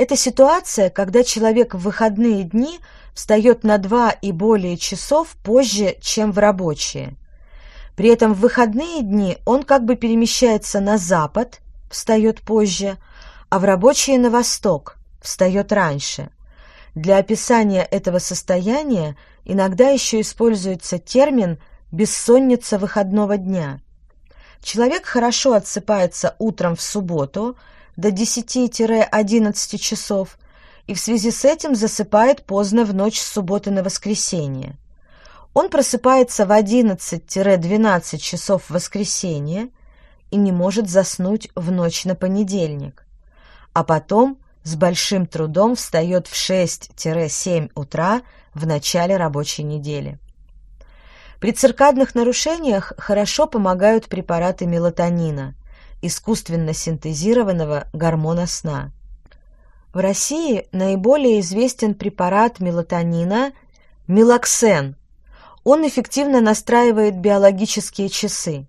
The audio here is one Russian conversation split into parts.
Это ситуация, когда человек в выходные дни встает на 2 и более часов позже, чем в рабочие. При этом в выходные дни он как бы перемещается на запад, встает позже, а в рабочие на восток, встает раньше. Для описания этого состояния иногда еще используется термин «бессонница выходного дня». Человек хорошо отсыпается утром в субботу до 10-11 часов и в связи с этим засыпает поздно в ночь с субботы на воскресенье. Он просыпается в 11-12 часов в воскресенье и не может заснуть в ночь на понедельник. А потом с большим трудом встает в 6-7 утра в начале рабочей недели. При циркадных нарушениях хорошо помогают препараты мелатонина, искусственно синтезированного гормона сна. В России наиболее известен препарат мелатонина мелоксен. Он эффективно настраивает биологические часы.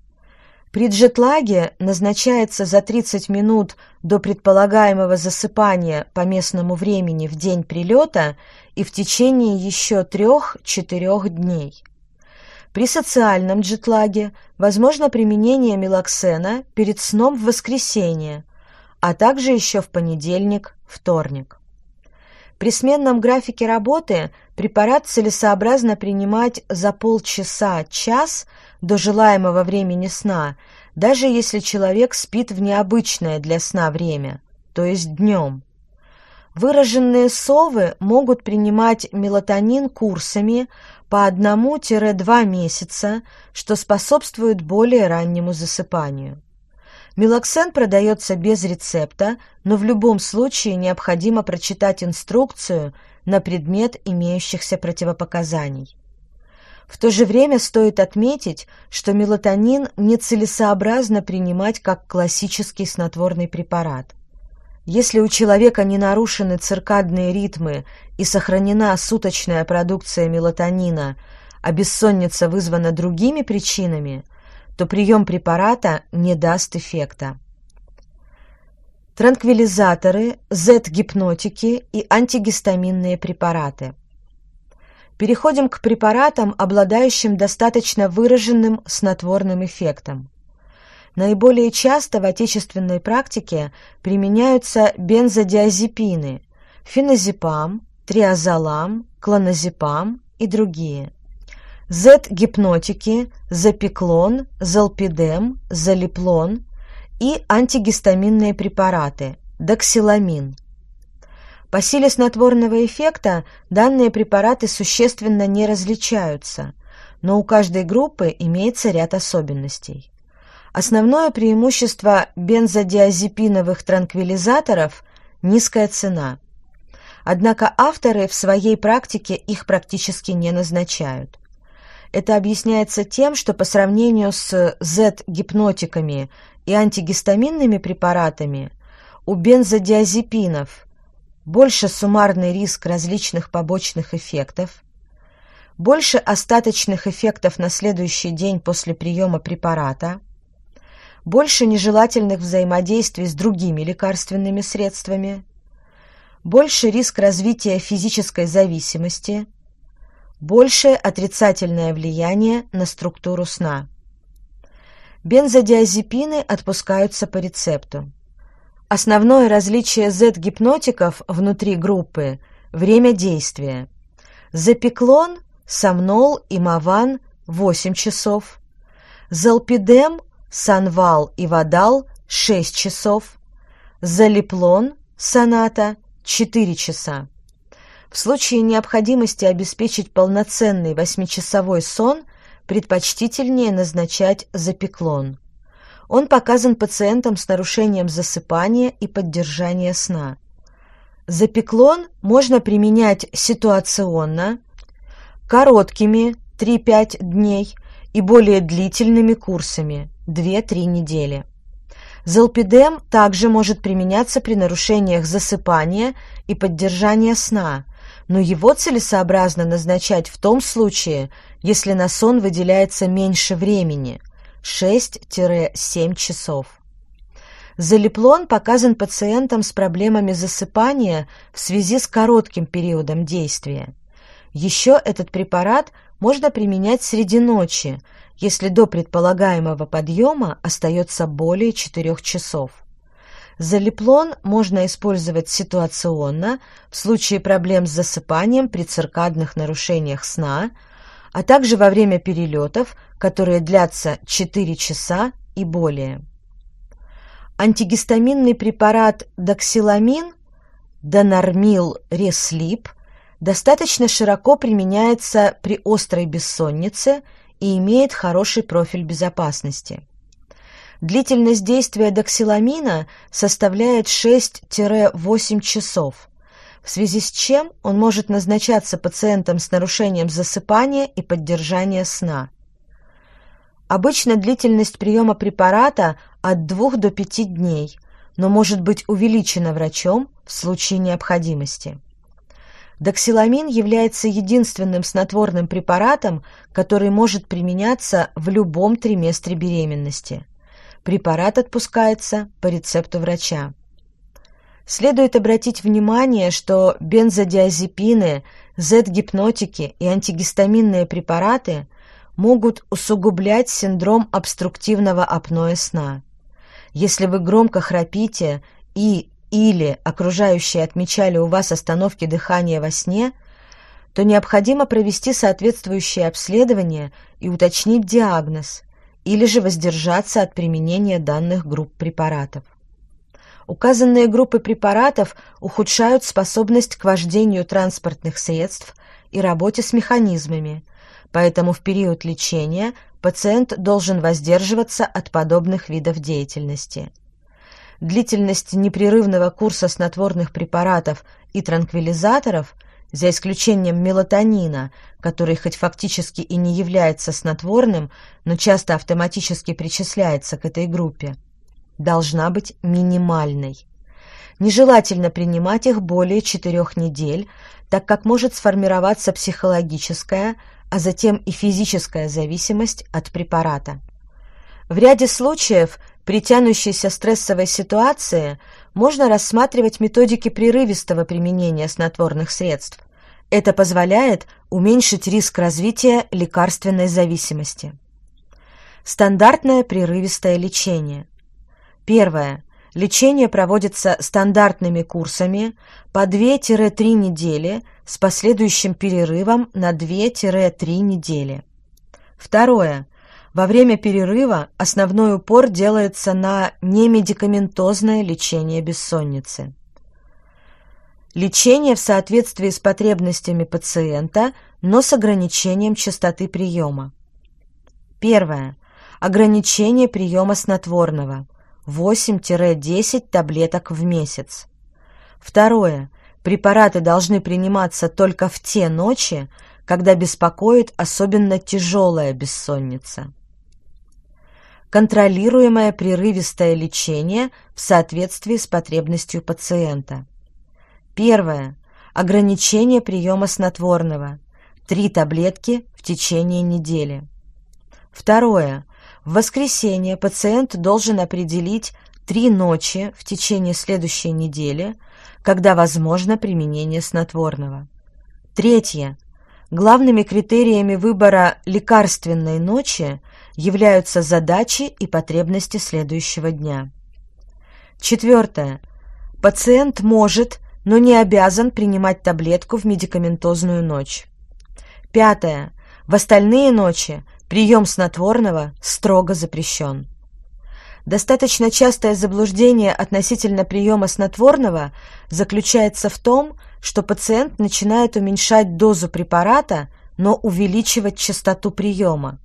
При джетлаге назначается за 30 минут до предполагаемого засыпания по местному времени в день прилета и в течение еще 3-4 дней. При социальном джетлаге возможно применение мелоксена перед сном в воскресенье, а также еще в понедельник, вторник. При сменном графике работы препарат целесообразно принимать за полчаса-час до желаемого времени сна, даже если человек спит в необычное для сна время, то есть днем. Выраженные совы могут принимать мелатонин курсами по 1-2 месяца, что способствует более раннему засыпанию. Мелоксен продается без рецепта, но в любом случае необходимо прочитать инструкцию на предмет имеющихся противопоказаний. В то же время стоит отметить, что мелатонин нецелесообразно принимать как классический снотворный препарат. Если у человека не нарушены циркадные ритмы и сохранена суточная продукция мелатонина, а бессонница вызвана другими причинами, то прием препарата не даст эффекта. Транквилизаторы, Z-гипнотики и антигистаминные препараты. Переходим к препаратам, обладающим достаточно выраженным снотворным эффектом. Наиболее часто в отечественной практике применяются бензодиазепины, феназепам, триазолам, клоназепам и другие. Z-гипнотики, запеклон, залпидем, залиплон и антигистаминные препараты, доксиламин. По силе снотворного эффекта данные препараты существенно не различаются, но у каждой группы имеется ряд особенностей. Основное преимущество бензодиазепиновых транквилизаторов – низкая цена. Однако авторы в своей практике их практически не назначают. Это объясняется тем, что по сравнению с Z-гипнотиками и антигистаминными препаратами у бензодиазепинов больше суммарный риск различных побочных эффектов, больше остаточных эффектов на следующий день после приема препарата – больше нежелательных взаимодействий с другими лекарственными средствами, больше риск развития физической зависимости, большее отрицательное влияние на структуру сна. Бензодиазепины отпускаются по рецепту. Основное различие Z-гипнотиков внутри группы – время действия. Запеклон, сомнол и маван – 8 часов. Залпидем Санвал и Вадал – 6 часов, Залиплон, соната – 4 часа. В случае необходимости обеспечить полноценный восьмичасовой сон предпочтительнее назначать запеклон. Он показан пациентам с нарушением засыпания и поддержания сна. Запеклон можно применять ситуационно, короткими 3-5 дней и более длительными курсами 2-3 недели. Золпидем также может применяться при нарушениях засыпания и поддержания сна, но его целесообразно назначать в том случае, если на сон выделяется меньше времени – 6-7 часов. Залиплон показан пациентам с проблемами засыпания в связи с коротким периодом действия. Еще этот препарат можно применять среди ночи, если до предполагаемого подъема остается более 4 часов. Залиплон можно использовать ситуационно в случае проблем с засыпанием при циркадных нарушениях сна, а также во время перелетов, которые длятся 4 часа и более. Антигистаминный препарат доксиламин, донормил реслип, достаточно широко применяется при острой бессоннице и имеет хороший профиль безопасности. Длительность действия доксиламина составляет 6-8 часов, в связи с чем он может назначаться пациентам с нарушением засыпания и поддержания сна. Обычно длительность приема препарата от 2 до 5 дней, но может быть увеличена врачом в случае необходимости. Доксиламин является единственным снотворным препаратом, который может применяться в любом триместре беременности. Препарат отпускается по рецепту врача. Следует обратить внимание, что бензодиазепины, Z-гипнотики и антигистаминные препараты могут усугублять синдром обструктивного апноэ сна. Если вы громко храпите и или окружающие отмечали у вас остановки дыхания во сне, то необходимо провести соответствующее обследование и уточнить диагноз, или же воздержаться от применения данных групп препаратов. Указанные группы препаратов ухудшают способность к вождению транспортных средств и работе с механизмами, поэтому в период лечения пациент должен воздерживаться от подобных видов деятельности. Длительность непрерывного курса снотворных препаратов и транквилизаторов, за исключением мелатонина, который хоть фактически и не является снотворным, но часто автоматически причисляется к этой группе, должна быть минимальной. Нежелательно принимать их более четырех недель, так как может сформироваться психологическая, а затем и физическая зависимость от препарата. В ряде случаев при тянущейся стрессовой ситуации можно рассматривать методики прерывистого применения снотворных средств. Это позволяет уменьшить риск развития лекарственной зависимости. Стандартное прерывистое лечение. Первое. Лечение проводится стандартными курсами по 2-3 недели с последующим перерывом на 2-3 недели. Второе. Во время перерыва основной упор делается на немедикаментозное лечение бессонницы. Лечение в соответствии с потребностями пациента, но с ограничением частоты приема. Первое. Ограничение приема снотворного 8-10 таблеток в месяц. Второе. Препараты должны приниматься только в те ночи, когда беспокоит особенно тяжелая бессонница контролируемое прерывистое лечение в соответствии с потребностью пациента. Первое. Ограничение приема снотворного. Три таблетки в течение недели. Второе. В воскресенье пациент должен определить три ночи в течение следующей недели, когда возможно применение снотворного. Третье. Главными критериями выбора лекарственной ночи являются задачи и потребности следующего дня. Четвертое. Пациент может, но не обязан принимать таблетку в медикаментозную ночь. Пятое. В остальные ночи прием снотворного строго запрещен. Достаточно частое заблуждение относительно приема снотворного заключается в том, что пациент начинает уменьшать дозу препарата, но увеличивать частоту приема.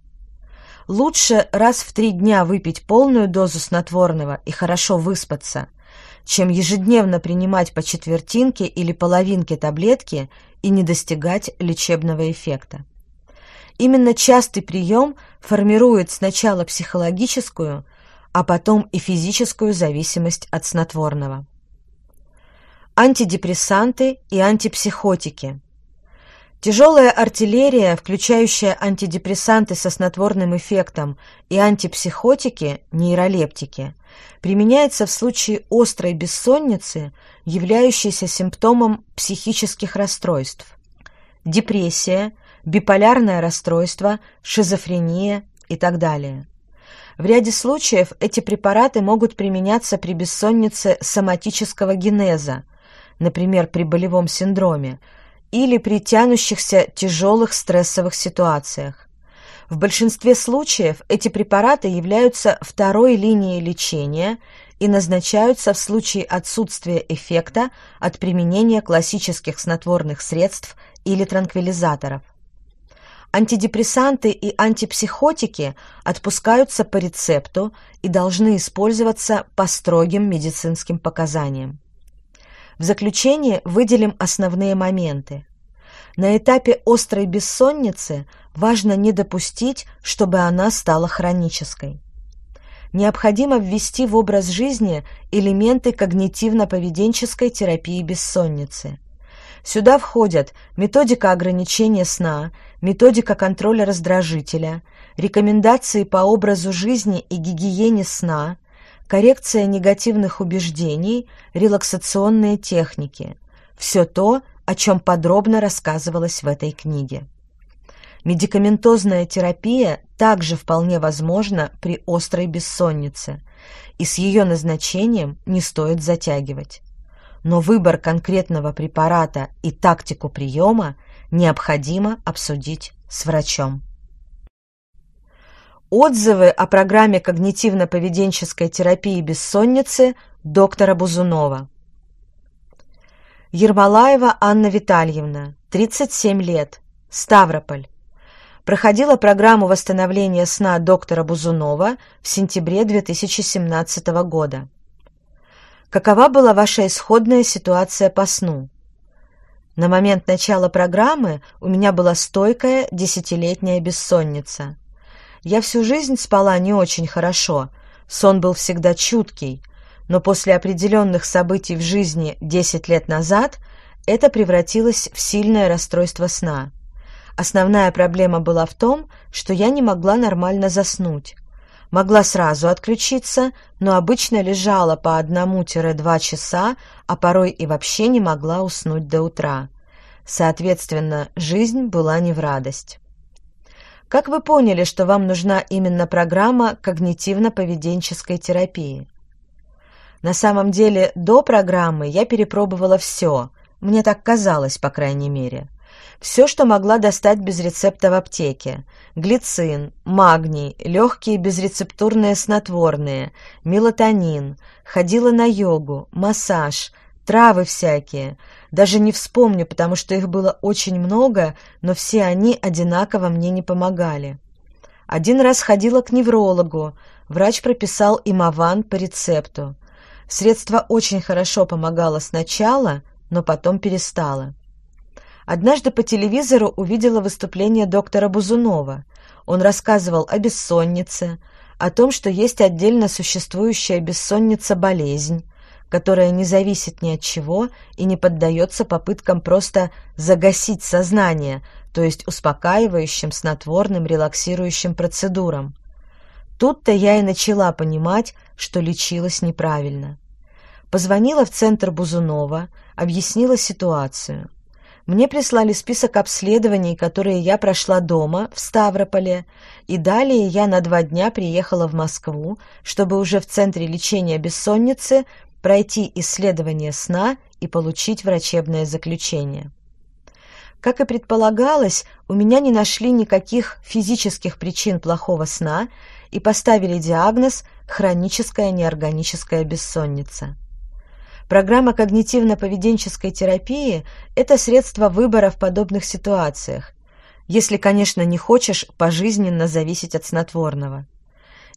Лучше раз в три дня выпить полную дозу снотворного и хорошо выспаться, чем ежедневно принимать по четвертинке или половинке таблетки и не достигать лечебного эффекта. Именно частый прием формирует сначала психологическую, а потом и физическую зависимость от снотворного. Антидепрессанты и антипсихотики. Тяжелая артиллерия, включающая антидепрессанты со снотворным эффектом и антипсихотики, нейролептики, применяется в случае острой бессонницы, являющейся симптомом психических расстройств. Депрессия, биполярное расстройство, шизофрения и так далее. В ряде случаев эти препараты могут применяться при бессоннице соматического генеза, например, при болевом синдроме, или при тянущихся тяжелых стрессовых ситуациях. В большинстве случаев эти препараты являются второй линией лечения и назначаются в случае отсутствия эффекта от применения классических снотворных средств или транквилизаторов. Антидепрессанты и антипсихотики отпускаются по рецепту и должны использоваться по строгим медицинским показаниям. В заключение выделим основные моменты. На этапе острой бессонницы важно не допустить, чтобы она стала хронической. Необходимо ввести в образ жизни элементы когнитивно-поведенческой терапии бессонницы. Сюда входят методика ограничения сна, методика контроля раздражителя, рекомендации по образу жизни и гигиене сна, коррекция негативных убеждений, релаксационные техники. Все то, о чем подробно рассказывалось в этой книге. Медикаментозная терапия также вполне возможна при острой бессоннице, и с ее назначением не стоит затягивать. Но выбор конкретного препарата и тактику приема необходимо обсудить с врачом. Отзывы о программе когнитивно-поведенческой терапии бессонницы доктора Бузунова. Ермолаева Анна Витальевна, 37 лет, Ставрополь. Проходила программу восстановления сна доктора Бузунова в сентябре 2017 года. Какова была ваша исходная ситуация по сну? На момент начала программы у меня была стойкая десятилетняя бессонница. Я всю жизнь спала не очень хорошо, сон был всегда чуткий, но после определенных событий в жизни 10 лет назад это превратилось в сильное расстройство сна. Основная проблема была в том, что я не могла нормально заснуть. Могла сразу отключиться, но обычно лежала по одному-два часа, а порой и вообще не могла уснуть до утра. Соответственно, жизнь была не в радость. Как вы поняли, что вам нужна именно программа когнитивно-поведенческой терапии? На самом деле, до программы я перепробовала все, мне так казалось, по крайней мере. Все, что могла достать без рецепта в аптеке. Глицин, магний, легкие безрецептурные снотворные, мелатонин. Ходила на йогу, массаж, травы всякие. Даже не вспомню, потому что их было очень много, но все они одинаково мне не помогали. Один раз ходила к неврологу. Врач прописал имован по рецепту. Средство очень хорошо помогало сначала, но потом перестало. Однажды по телевизору увидела выступление доктора Бузунова. Он рассказывал о бессоннице, о том, что есть отдельно существующая бессонница-болезнь, которая не зависит ни от чего и не поддается попыткам просто загасить сознание, то есть успокаивающим, снотворным, релаксирующим процедурам. Тут-то я и начала понимать, что лечилась неправильно. Позвонила в центр Бузунова, объяснила ситуацию. Мне прислали список обследований, которые я прошла дома, в Ставрополе, и далее я на два дня приехала в Москву, чтобы уже в Центре лечения бессонницы пройти исследование сна и получить врачебное заключение. Как и предполагалось, у меня не нашли никаких физических причин плохого сна и поставили диагноз хроническая неорганическая бессонница. Программа когнитивно-поведенческой терапии это средство выбора в подобных ситуациях, если, конечно, не хочешь пожизненно зависеть от снотворного.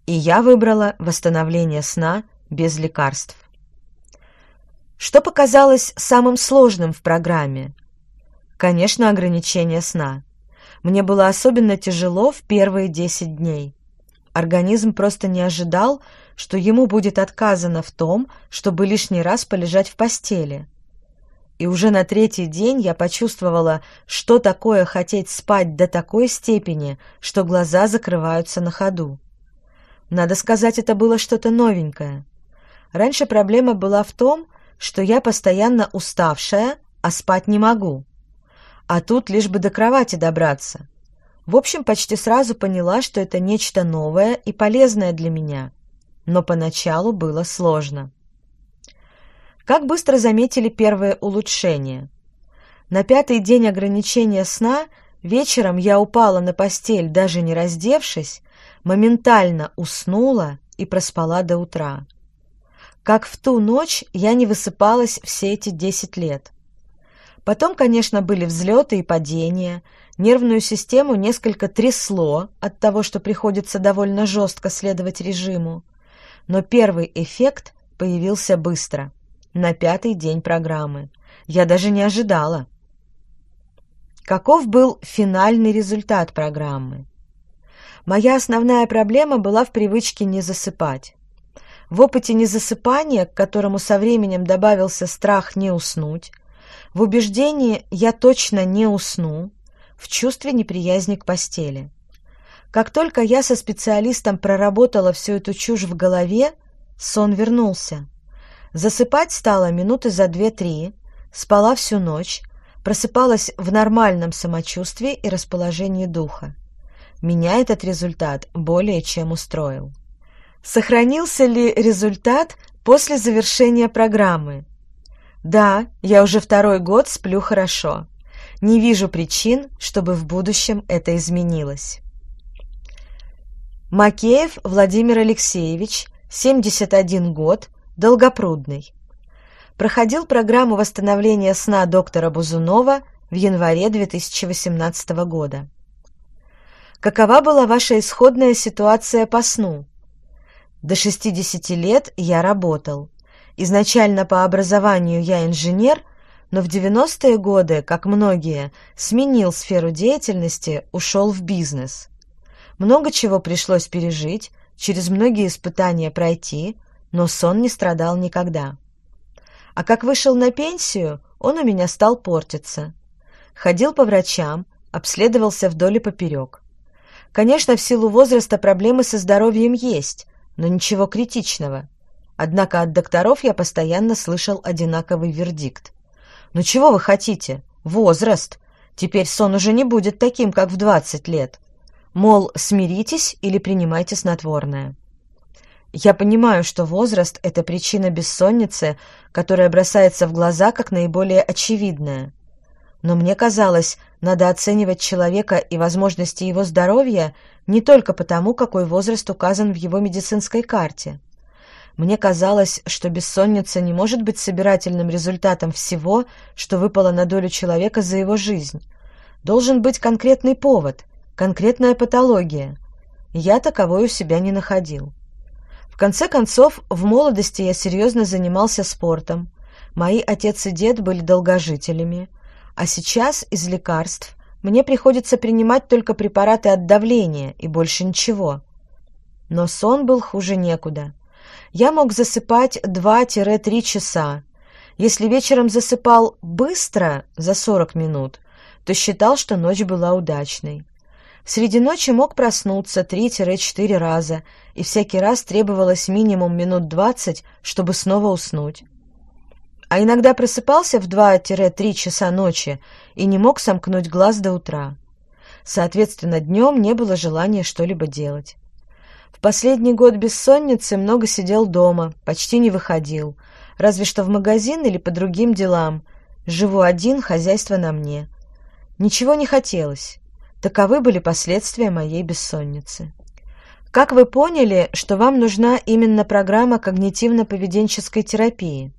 И я выбрала восстановление сна без лекарств. Что показалось самым сложным в программе? Конечно, ограничение сна. Мне было особенно тяжело в первые 10 дней. Организм просто не ожидал, что ему будет отказано в том, чтобы лишний раз полежать в постели. и уже на третий день я почувствовала, что такое хотеть спать до такой степени, что глаза закрываются на ходу. Надо сказать, это было что-то новенькое. Раньше проблема была в том, что я постоянно уставшая, а спать не могу. А тут лишь бы до кровати добраться. В общем, почти сразу поняла, что это нечто новое и полезное для меня. Но поначалу было сложно. Как быстро заметили первые улучшения. На пятый день ограничения сна вечером я упала на постель, даже не раздевшись, моментально уснула и проспала до утра. Как в ту ночь я не высыпалась все эти десять лет. Потом, конечно, были взлеты и падения, нервную систему несколько трясло от того, что приходится довольно жестко следовать режиму. Но первый эффект появился быстро, на пятый день программы. Я даже не ожидала. Каков был финальный результат программы? Моя основная проблема была в привычке не засыпать. В опыте незасыпания, к которому со временем добавился страх не уснуть, в убеждении «я точно не усну», в чувстве неприязни к постели. Как только я со специалистом проработала всю эту чушь в голове, сон вернулся. Засыпать стало минуты за две-три, спала всю ночь, просыпалась в нормальном самочувствии и расположении духа. Меня этот результат более чем устроил. Сохранился ли результат после завершения программы? Да, я уже второй год сплю хорошо. Не вижу причин, чтобы в будущем это изменилось. Макеев Владимир Алексеевич, 71 год, Долгопрудный. Проходил программу восстановления сна доктора Бузунова в январе 2018 года. Какова была ваша исходная ситуация по сну? До 60 лет я работал. Изначально по образованию я инженер, но в 90-е годы, как многие, сменил сферу деятельности, ушел в бизнес. Много чего пришлось пережить, через многие испытания пройти, но сон не страдал никогда. А как вышел на пенсию, он у меня стал портиться. Ходил по врачам, обследовался вдоль и поперек. Конечно, в силу возраста проблемы со здоровьем есть, но ничего критичного. Однако от докторов я постоянно слышал одинаковый вердикт. «Ну чего вы хотите? Возраст! Теперь сон уже не будет таким, как в двадцать лет. Мол, смиритесь или принимайте снотворное». Я понимаю, что возраст – это причина бессонницы, которая бросается в глаза как наиболее очевидная. Но мне казалось, надо оценивать человека и возможности его здоровья не только потому, какой возраст указан в его медицинской карте. Мне казалось, что бессонница не может быть собирательным результатом всего, что выпало на долю человека за его жизнь. Должен быть конкретный повод, конкретная патология. Я таковой у себя не находил. В конце концов, в молодости я серьезно занимался спортом. Мои отец и дед были долгожителями. А сейчас из лекарств мне приходится принимать только препараты от давления и больше ничего. Но сон был хуже некуда. Я мог засыпать 2-3 часа. Если вечером засыпал быстро, за 40 минут, то считал, что ночь была удачной. Среди ночи мог проснуться 3-4 раза, и всякий раз требовалось минимум минут 20, чтобы снова уснуть а иногда просыпался в 2-3 часа ночи и не мог сомкнуть глаз до утра. Соответственно, днем не было желания что-либо делать. В последний год бессонницы много сидел дома, почти не выходил, разве что в магазин или по другим делам. Живу один, хозяйство на мне. Ничего не хотелось. Таковы были последствия моей бессонницы. Как вы поняли, что вам нужна именно программа когнитивно-поведенческой терапии?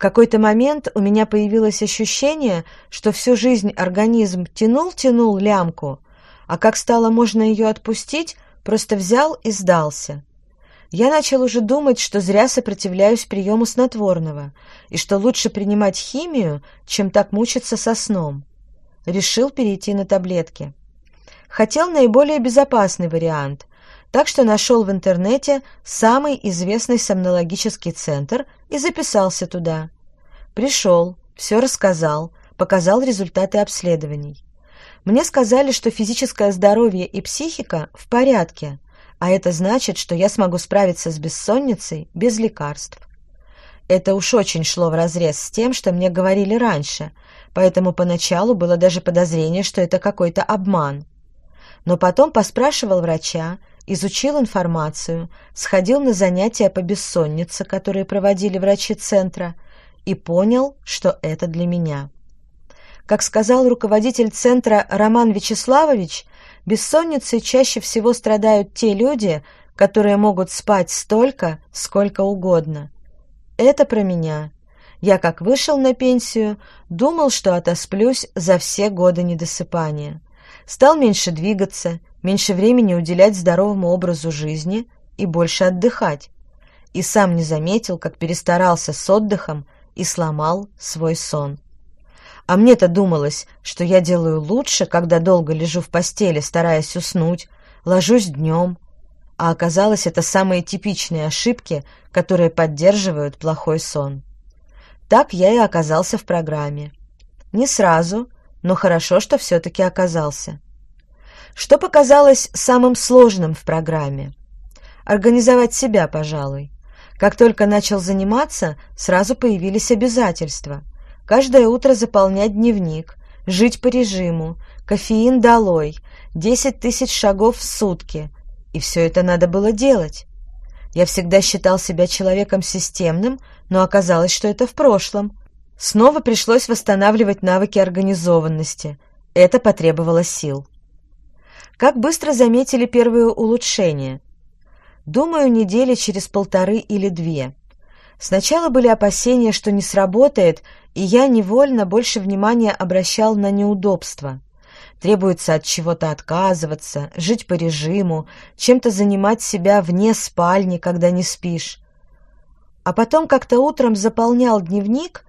Какой-то момент у меня появилось ощущение, что всю жизнь организм тянул-тянул лямку, а как стало можно ее отпустить, просто взял и сдался. Я начал уже думать, что зря сопротивляюсь приему снотворного, и что лучше принимать химию, чем так мучиться со сном. Решил перейти на таблетки. Хотел наиболее безопасный вариант, так что нашел в интернете самый известный сомнологический центр и записался туда. Пришел, все рассказал, показал результаты обследований. Мне сказали, что физическое здоровье и психика в порядке, а это значит, что я смогу справиться с бессонницей без лекарств. Это уж очень шло вразрез с тем, что мне говорили раньше, поэтому поначалу было даже подозрение, что это какой-то обман. Но потом поспрашивал врача, изучил информацию, сходил на занятия по бессоннице, которые проводили врачи центра, и понял, что это для меня. Как сказал руководитель центра Роман Вячеславович, бессонницей чаще всего страдают те люди, которые могут спать столько, сколько угодно. Это про меня. Я, как вышел на пенсию, думал, что отосплюсь за все годы недосыпания. Стал меньше двигаться, меньше времени уделять здоровому образу жизни и больше отдыхать. И сам не заметил, как перестарался с отдыхом и сломал свой сон. А мне-то думалось, что я делаю лучше, когда долго лежу в постели, стараясь уснуть, ложусь днем. А оказалось, это самые типичные ошибки, которые поддерживают плохой сон. Так я и оказался в программе. Не сразу, но хорошо, что все-таки оказался. Что показалось самым сложным в программе? Организовать себя, пожалуй. Как только начал заниматься, сразу появились обязательства. Каждое утро заполнять дневник, жить по режиму, кофеин долой, 10 тысяч шагов в сутки. И все это надо было делать. Я всегда считал себя человеком системным, но оказалось, что это в прошлом. Снова пришлось восстанавливать навыки организованности. Это потребовало сил. Как быстро заметили первые улучшения? Думаю, недели через полторы или две. Сначала были опасения, что не сработает, и я невольно больше внимания обращал на неудобства. Требуется от чего-то отказываться, жить по режиму, чем-то занимать себя вне спальни, когда не спишь. А потом как-то утром заполнял дневник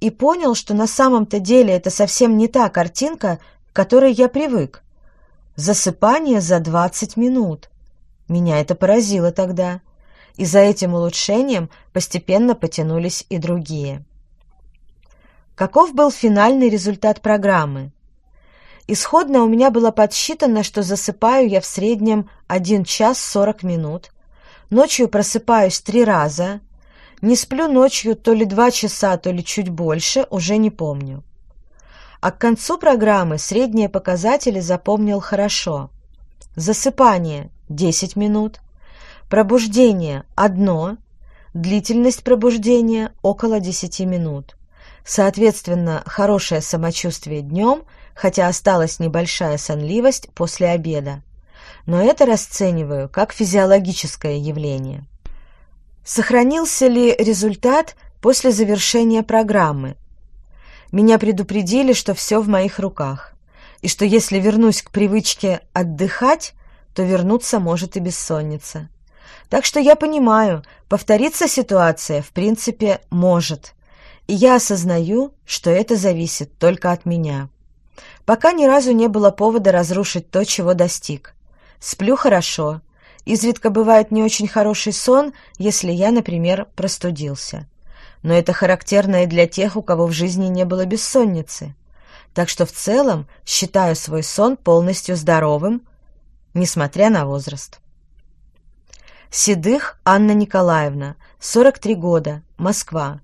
и понял, что на самом-то деле это совсем не та картинка, к которой я привык. Засыпание за 20 минут. Меня это поразило тогда и за этим улучшением постепенно потянулись и другие. Каков был финальный результат программы? Исходно у меня было подсчитано, что засыпаю я в среднем 1 час 40 минут, ночью просыпаюсь три раза, не сплю ночью то ли 2 часа, то ли чуть больше, уже не помню. А к концу программы средние показатели запомнил хорошо. Засыпание 10 минут, Пробуждение – одно, длительность пробуждения – около 10 минут. Соответственно, хорошее самочувствие днем, хотя осталась небольшая сонливость после обеда. Но это расцениваю как физиологическое явление. Сохранился ли результат после завершения программы? Меня предупредили, что все в моих руках, и что если вернусь к привычке отдыхать, то вернуться может и бессонница. Так что я понимаю, повториться ситуация, в принципе, может. И я осознаю, что это зависит только от меня. Пока ни разу не было повода разрушить то, чего достиг. Сплю хорошо. Изредка бывает не очень хороший сон, если я, например, простудился. Но это характерно и для тех, у кого в жизни не было бессонницы. Так что в целом считаю свой сон полностью здоровым, несмотря на возраст. Седых Анна Николаевна, 43 года, Москва.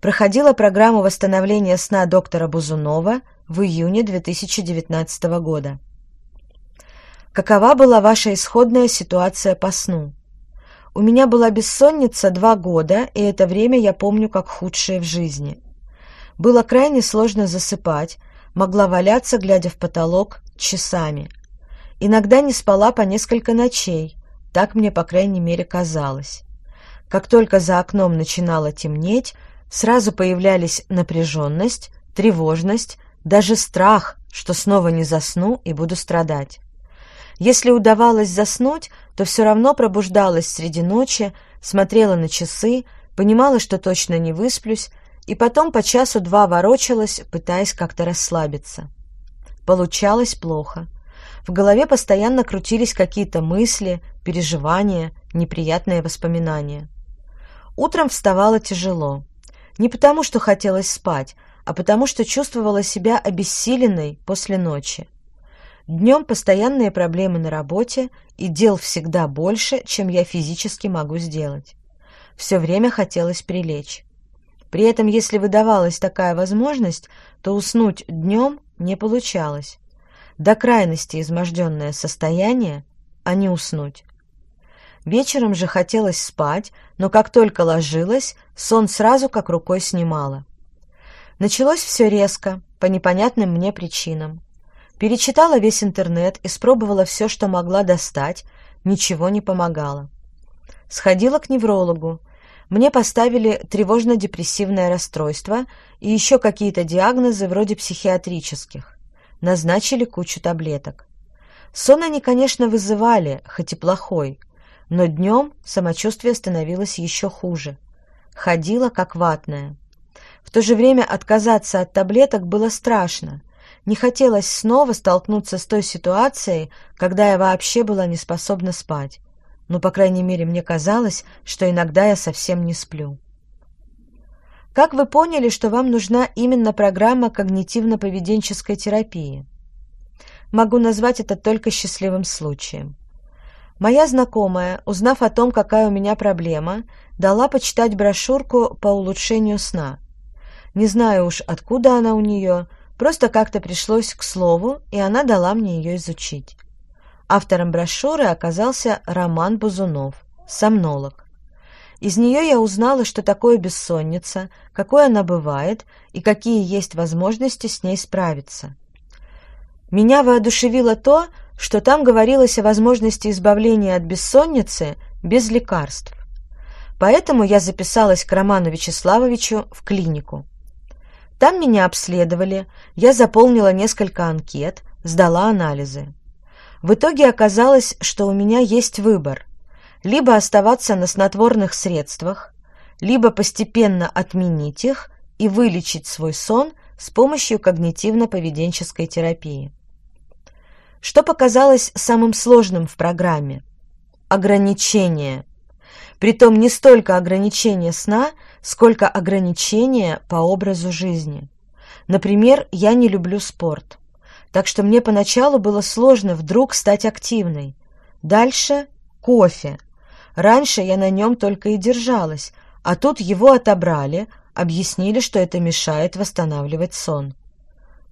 Проходила программу восстановления сна доктора Бузунова в июне 2019 года. Какова была ваша исходная ситуация по сну? У меня была бессонница два года, и это время я помню как худшее в жизни. Было крайне сложно засыпать, могла валяться, глядя в потолок, часами. Иногда не спала по несколько ночей, так мне, по крайней мере, казалось. Как только за окном начинало темнеть, сразу появлялись напряженность, тревожность, даже страх, что снова не засну и буду страдать. Если удавалось заснуть, то все равно пробуждалась среди ночи, смотрела на часы, понимала, что точно не высплюсь, и потом по часу-два ворочалась, пытаясь как-то расслабиться. Получалось плохо. В голове постоянно крутились какие-то мысли, переживания, неприятные воспоминания. Утром вставала тяжело. Не потому, что хотелось спать, а потому что чувствовала себя обессиленной после ночи. Днем постоянные проблемы на работе, и дел всегда больше, чем я физически могу сделать. Все время хотелось прилечь. При этом, если выдавалась такая возможность, то уснуть днем не получалось. До крайности изможденное состояние, а не уснуть. Вечером же хотелось спать, но как только ложилась, сон сразу как рукой снимала. Началось все резко, по непонятным мне причинам. Перечитала весь интернет, испробовала все, что могла достать, ничего не помогало. Сходила к неврологу. Мне поставили тревожно-депрессивное расстройство и еще какие-то диагнозы вроде психиатрических. Назначили кучу таблеток. Сон они, конечно, вызывали, хоть и плохой, но днем самочувствие становилось еще хуже. Ходила как ватная. В то же время отказаться от таблеток было страшно. Не хотелось снова столкнуться с той ситуацией, когда я вообще была не способна спать. Но, по крайней мере, мне казалось, что иногда я совсем не сплю. Как вы поняли, что вам нужна именно программа когнитивно-поведенческой терапии? Могу назвать это только счастливым случаем. Моя знакомая, узнав о том, какая у меня проблема, дала почитать брошюрку по улучшению сна. Не знаю уж, откуда она у нее, Просто как-то пришлось к слову, и она дала мне ее изучить. Автором брошюры оказался Роман Бузунов, сомнолог. Из нее я узнала, что такое бессонница, какой она бывает и какие есть возможности с ней справиться. Меня воодушевило то, что там говорилось о возможности избавления от бессонницы без лекарств. Поэтому я записалась к Роману Вячеславовичу в клинику. Там меня обследовали, я заполнила несколько анкет, сдала анализы. В итоге оказалось, что у меня есть выбор: либо оставаться на снотворных средствах, либо постепенно отменить их и вылечить свой сон с помощью когнитивно-поведенческой терапии. Что показалось самым сложным в программе? Ограничение. Притом не столько ограничение сна, сколько ограничения по образу жизни. Например, я не люблю спорт. Так что мне поначалу было сложно вдруг стать активной. Дальше кофе. Раньше я на нем только и держалась, а тут его отобрали, объяснили, что это мешает восстанавливать сон.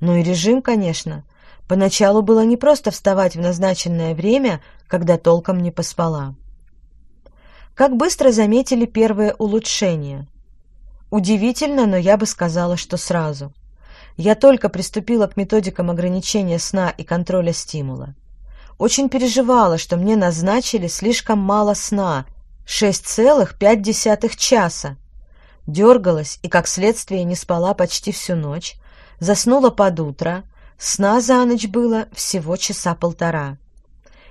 Ну и режим, конечно. Поначалу было не просто вставать в назначенное время, когда толком не поспала. Как быстро заметили первые улучшения. Удивительно, но я бы сказала, что сразу. Я только приступила к методикам ограничения сна и контроля стимула. Очень переживала, что мне назначили слишком мало сна — 6,5 часа. Дергалась и, как следствие, не спала почти всю ночь, заснула под утро, сна за ночь было всего часа полтора.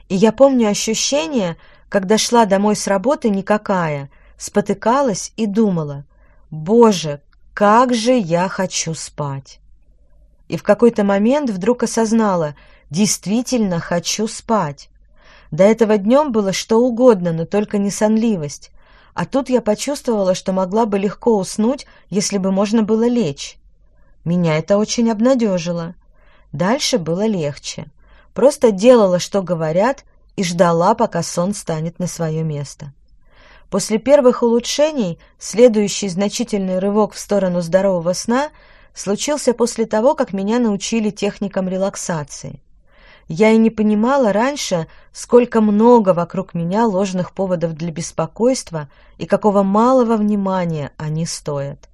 И я помню ощущение, когда шла домой с работы никакая, спотыкалась и думала — Боже, как же я хочу спать! И в какой-то момент вдруг осознала, действительно хочу спать. До этого днем было что угодно, но только не сонливость. А тут я почувствовала, что могла бы легко уснуть, если бы можно было лечь. Меня это очень обнадежило. Дальше было легче. Просто делала, что говорят, и ждала, пока сон станет на свое место. После первых улучшений следующий значительный рывок в сторону здорового сна случился после того, как меня научили техникам релаксации. Я и не понимала раньше, сколько много вокруг меня ложных поводов для беспокойства и какого малого внимания они стоят.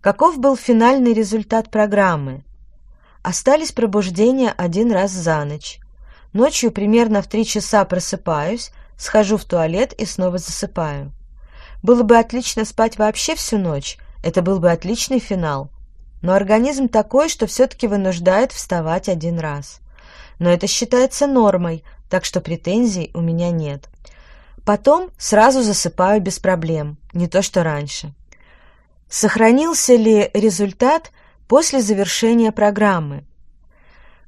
Каков был финальный результат программы? Остались пробуждения один раз за ночь. Ночью примерно в три часа просыпаюсь, Схожу в туалет и снова засыпаю. Было бы отлично спать вообще всю ночь, это был бы отличный финал. Но организм такой, что все-таки вынуждает вставать один раз. Но это считается нормой, так что претензий у меня нет. Потом сразу засыпаю без проблем, не то что раньше. Сохранился ли результат после завершения программы?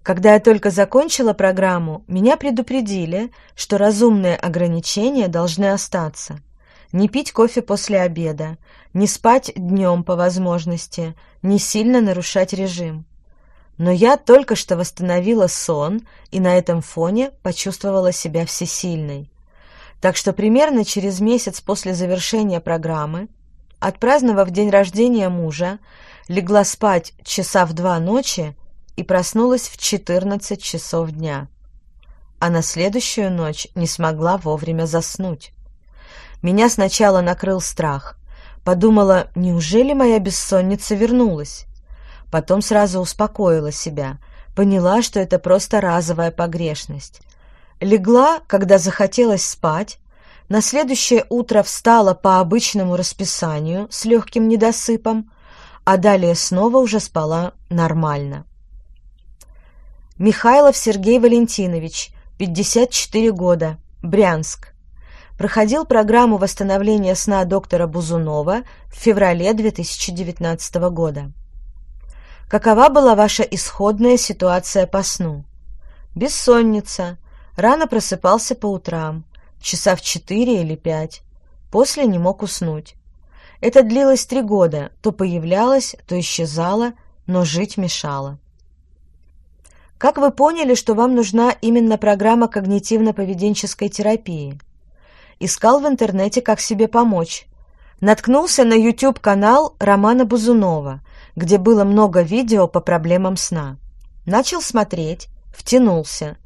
Когда я только закончила программу, меня предупредили, что разумные ограничения должны остаться. не пить кофе после обеда, не спать днем по возможности, не сильно нарушать режим. Но я только что восстановила сон и на этом фоне почувствовала себя всесильной. Так что примерно через месяц после завершения программы, отпраздновав день рождения мужа, легла спать часа в два ночи и проснулась в 14 часов дня. А на следующую ночь не смогла вовремя заснуть. Меня сначала накрыл страх. Подумала, неужели моя бессонница вернулась? Потом сразу успокоила себя, поняла, что это просто разовая погрешность. Легла, когда захотелось спать, на следующее утро встала по обычному расписанию с легким недосыпом, а далее снова уже спала нормально. Михайлов Сергей Валентинович, 54 года, Брянск. Проходил программу восстановления сна доктора Бузунова в феврале 2019 года. Какова была ваша исходная ситуация по сну? Бессонница. Рано просыпался по утрам, часа в четыре или пять. После не мог уснуть. Это длилось три года, то появлялось, то исчезало, но жить мешало. Как вы поняли, что вам нужна именно программа когнитивно-поведенческой терапии? Искал в интернете, как себе помочь. Наткнулся на YouTube-канал Романа Бузунова, где было много видео по проблемам сна. Начал смотреть, втянулся.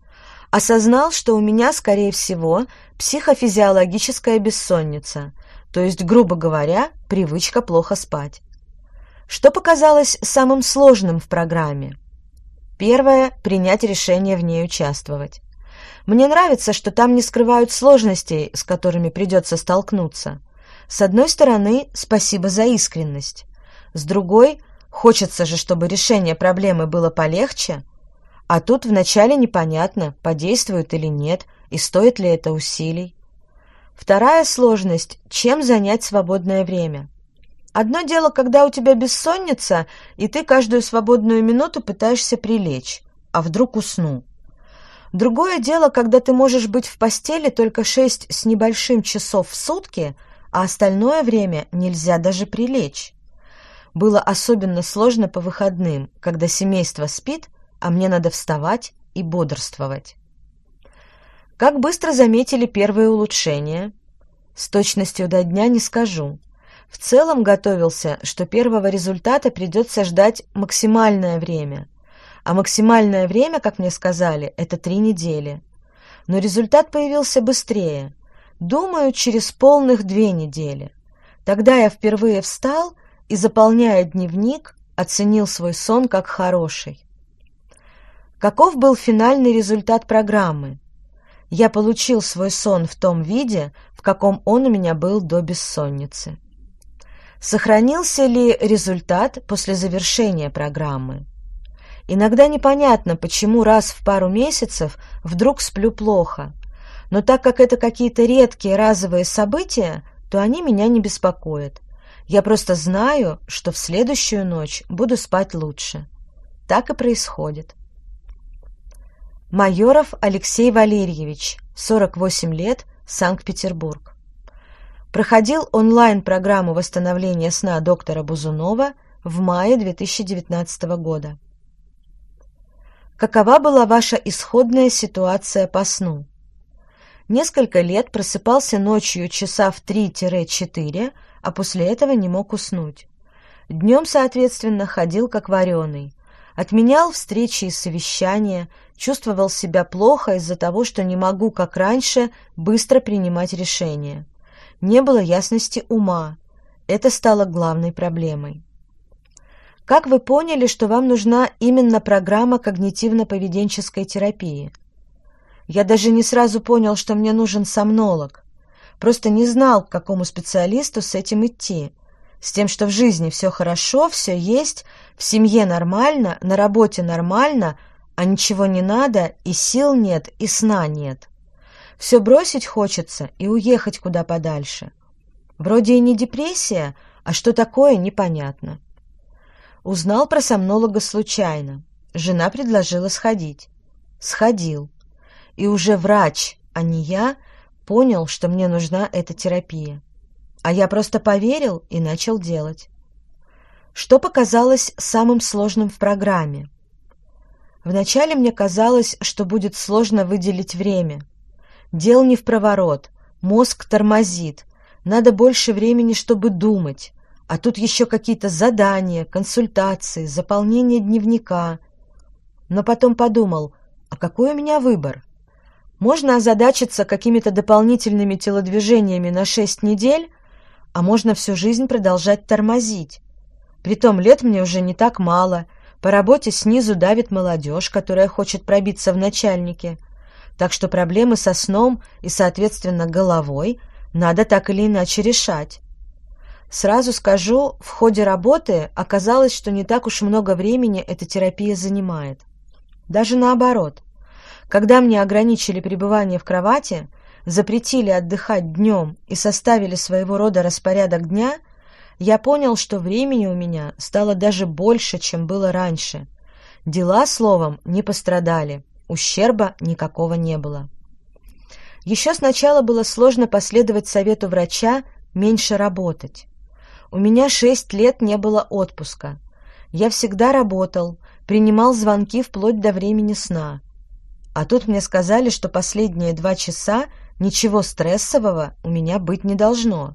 Осознал, что у меня, скорее всего, психофизиологическая бессонница, то есть, грубо говоря, привычка плохо спать. Что показалось самым сложным в программе? Первое – принять решение в ней участвовать. Мне нравится, что там не скрывают сложностей, с которыми придется столкнуться. С одной стороны, спасибо за искренность. С другой, хочется же, чтобы решение проблемы было полегче. А тут вначале непонятно, подействует или нет, и стоит ли это усилий. Вторая сложность – чем занять свободное время. Одно дело, когда у тебя бессонница, и ты каждую свободную минуту пытаешься прилечь, а вдруг усну. Другое дело, когда ты можешь быть в постели только шесть с небольшим часов в сутки, а остальное время нельзя даже прилечь. Было особенно сложно по выходным, когда семейство спит, а мне надо вставать и бодрствовать. Как быстро заметили первые улучшения? С точностью до дня не скажу. В целом готовился, что первого результата придется ждать максимальное время. А максимальное время, как мне сказали, это три недели. Но результат появился быстрее. Думаю, через полных две недели. Тогда я впервые встал и, заполняя дневник, оценил свой сон как хороший. Каков был финальный результат программы? Я получил свой сон в том виде, в каком он у меня был до бессонницы. Сохранился ли результат после завершения программы? Иногда непонятно, почему раз в пару месяцев вдруг сплю плохо. Но так как это какие-то редкие разовые события, то они меня не беспокоят. Я просто знаю, что в следующую ночь буду спать лучше. Так и происходит. Майоров Алексей Валерьевич, 48 лет, Санкт-Петербург проходил онлайн-программу восстановления сна доктора Бузунова в мае 2019 года. Какова была ваша исходная ситуация по сну? Несколько лет просыпался ночью часа в 3-4, а после этого не мог уснуть. Днем, соответственно, ходил как вареный. Отменял встречи и совещания, чувствовал себя плохо из-за того, что не могу, как раньше, быстро принимать решения не было ясности ума. Это стало главной проблемой. Как вы поняли, что вам нужна именно программа когнитивно-поведенческой терапии? Я даже не сразу понял, что мне нужен сомнолог. Просто не знал, к какому специалисту с этим идти. С тем, что в жизни все хорошо, все есть, в семье нормально, на работе нормально, а ничего не надо, и сил нет, и сна нет. Все бросить хочется и уехать куда подальше. Вроде и не депрессия, а что такое, непонятно. Узнал про сомнолога случайно. Жена предложила сходить. Сходил. И уже врач, а не я, понял, что мне нужна эта терапия. а я просто поверил и начал делать. Что показалось самым сложным в программе? Вначале мне казалось, что будет сложно выделить время. Дел не в проворот, мозг тормозит, надо больше времени, чтобы думать, а тут еще какие-то задания, консультации, заполнение дневника. Но потом подумал, а какой у меня выбор? Можно озадачиться какими-то дополнительными телодвижениями на шесть недель, а можно всю жизнь продолжать тормозить. Притом лет мне уже не так мало, по работе снизу давит молодежь, которая хочет пробиться в начальнике. Так что проблемы со сном и, соответственно, головой надо так или иначе решать. Сразу скажу, в ходе работы оказалось, что не так уж много времени эта терапия занимает. Даже наоборот. Когда мне ограничили пребывание в кровати, запретили отдыхать днем и составили своего рода распорядок дня, я понял, что времени у меня стало даже больше, чем было раньше. Дела, словом, не пострадали, ущерба никакого не было. Еще сначала было сложно последовать совету врача меньше работать. У меня шесть лет не было отпуска. Я всегда работал, принимал звонки вплоть до времени сна. А тут мне сказали, что последние два часа ничего стрессового у меня быть не должно,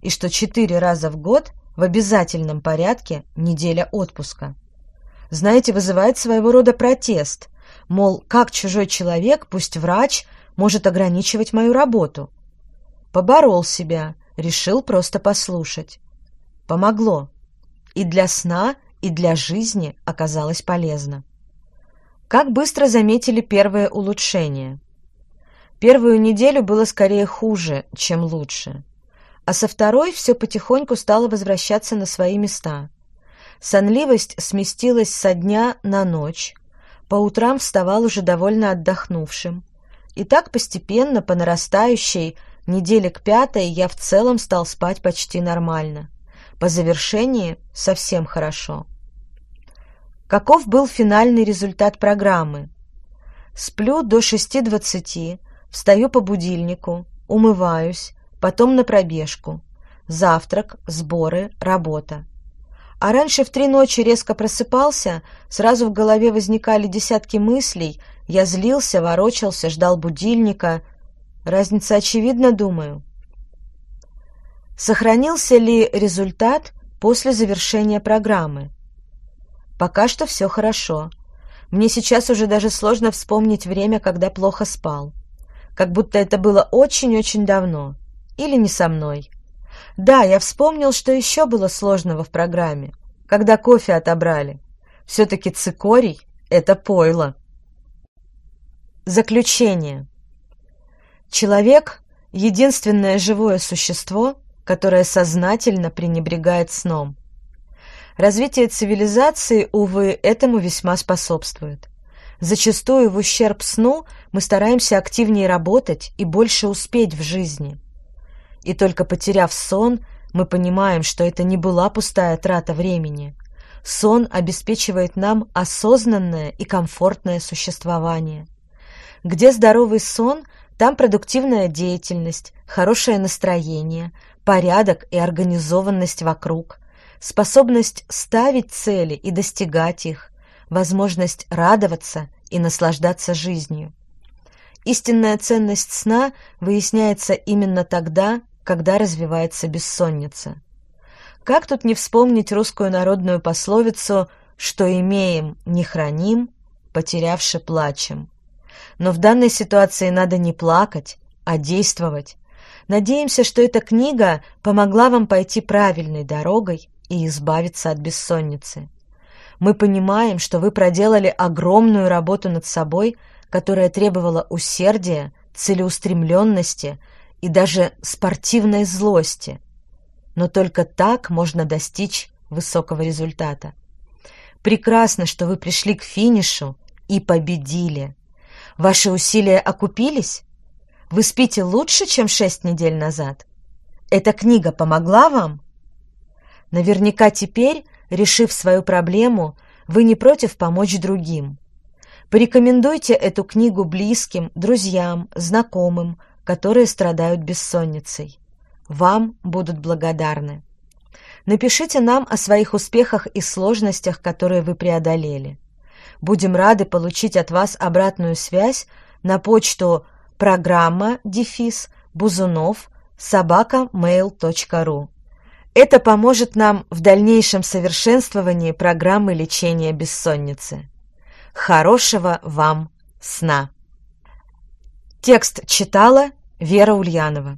и что четыре раза в год в обязательном порядке неделя отпуска. Знаете, вызывает своего рода протест, мол, как чужой человек, пусть врач, может ограничивать мою работу. Поборол себя, решил просто послушать. Помогло. И для сна, и для жизни оказалось полезно. Как быстро заметили первые улучшения. Первую неделю было скорее хуже, чем лучше. А со второй все потихоньку стало возвращаться на свои места. Сонливость сместилась со дня на ночь. По утрам вставал уже довольно отдохнувшим. И так постепенно, по нарастающей, недели к пятой я в целом стал спать почти нормально. По завершении совсем хорошо. Каков был финальный результат программы? Сплю до 6.20, встаю по будильнику, умываюсь, потом на пробежку. Завтрак, сборы, работа. А раньше в три ночи резко просыпался, сразу в голове возникали десятки мыслей, я злился, ворочался, ждал будильника. Разница очевидна, думаю. Сохранился ли результат после завершения программы? Пока что все хорошо. Мне сейчас уже даже сложно вспомнить время, когда плохо спал. Как будто это было очень-очень давно. Или не со мной. Да, я вспомнил, что еще было сложного в программе. Когда кофе отобрали. Все-таки цикорий — это пойло. Заключение. Человек — единственное живое существо, которое сознательно пренебрегает сном. Развитие цивилизации, увы, этому весьма способствует. Зачастую в ущерб сну мы стараемся активнее работать и больше успеть в жизни. И только потеряв сон, мы понимаем, что это не была пустая трата времени. Сон обеспечивает нам осознанное и комфортное существование. Где здоровый сон, там продуктивная деятельность, хорошее настроение, порядок и организованность вокруг, способность ставить цели и достигать их, возможность радоваться и наслаждаться жизнью. Истинная ценность сна выясняется именно тогда, когда развивается бессонница. Как тут не вспомнить русскую народную пословицу «что имеем, не храним, потерявши плачем». Но в данной ситуации надо не плакать, а действовать. Надеемся, что эта книга помогла вам пойти правильной дорогой и избавиться от бессонницы. Мы понимаем, что вы проделали огромную работу над собой, которая требовала усердия, целеустремленности и даже спортивной злости. Но только так можно достичь высокого результата. Прекрасно, что вы пришли к финишу и победили. Ваши усилия окупились? Вы спите лучше, чем шесть недель назад? Эта книга помогла вам? Наверняка теперь, решив свою проблему, вы не против помочь другим. Порекомендуйте эту книгу близким, друзьям, знакомым, которые страдают бессонницей. вам будут благодарны. Напишите нам о своих успехах и сложностях, которые вы преодолели. Будем рады получить от вас обратную связь на почту программа дефис бузунов собака mail.ru. Это поможет нам в дальнейшем совершенствовании программы лечения бессонницы. Хорошего вам сна! Текст читала Вера Ульянова.